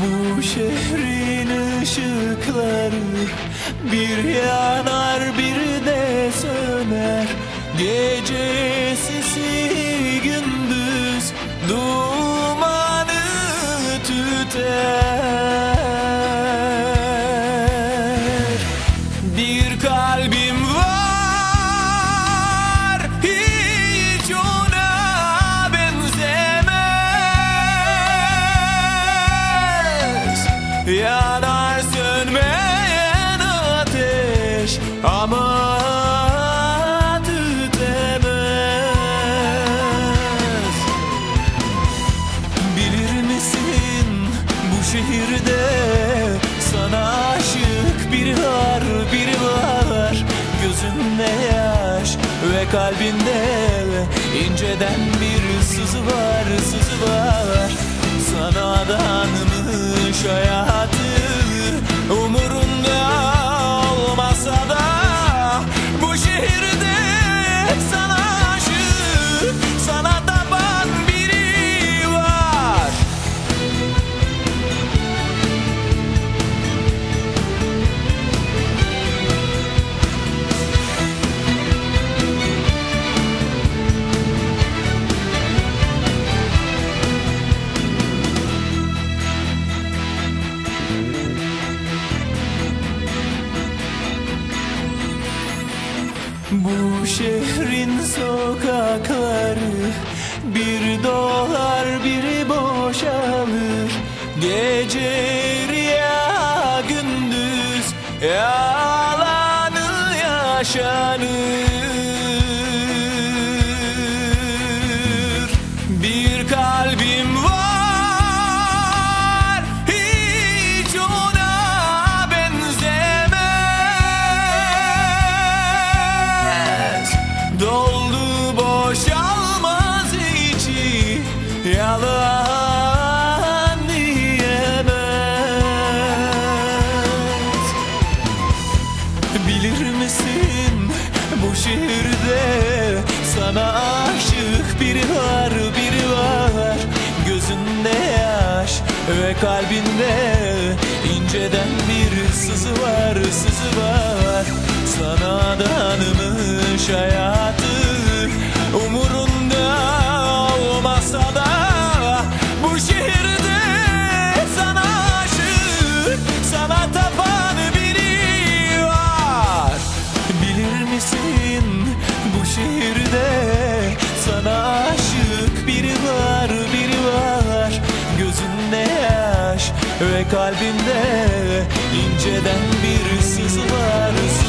Bu şehrin ışıkları bir yanar bir de söner. Gece Gecesi gündüz dumanı tüter. Yanar sönmeyen ateş Ama tütemez. Bilir misin bu şehirde Sana aşık biri var biri var? Gözünde yaş ve kalbinde inceden bir sızı var sızı var. Sana adanmış hayatı Bu şehrin sokakları bir dolar biri boşalır. Gece rüya gündüz yalanı yaşanır. Bir kalbim yalan diyemez. Bilir misin bu şehirde sana aşık biri var biri var? Gözünde yaş ve kalbinde inceden bir sızı var sızı var. Sana adanmış hayatı Ve kalbimde inceden bir sız var.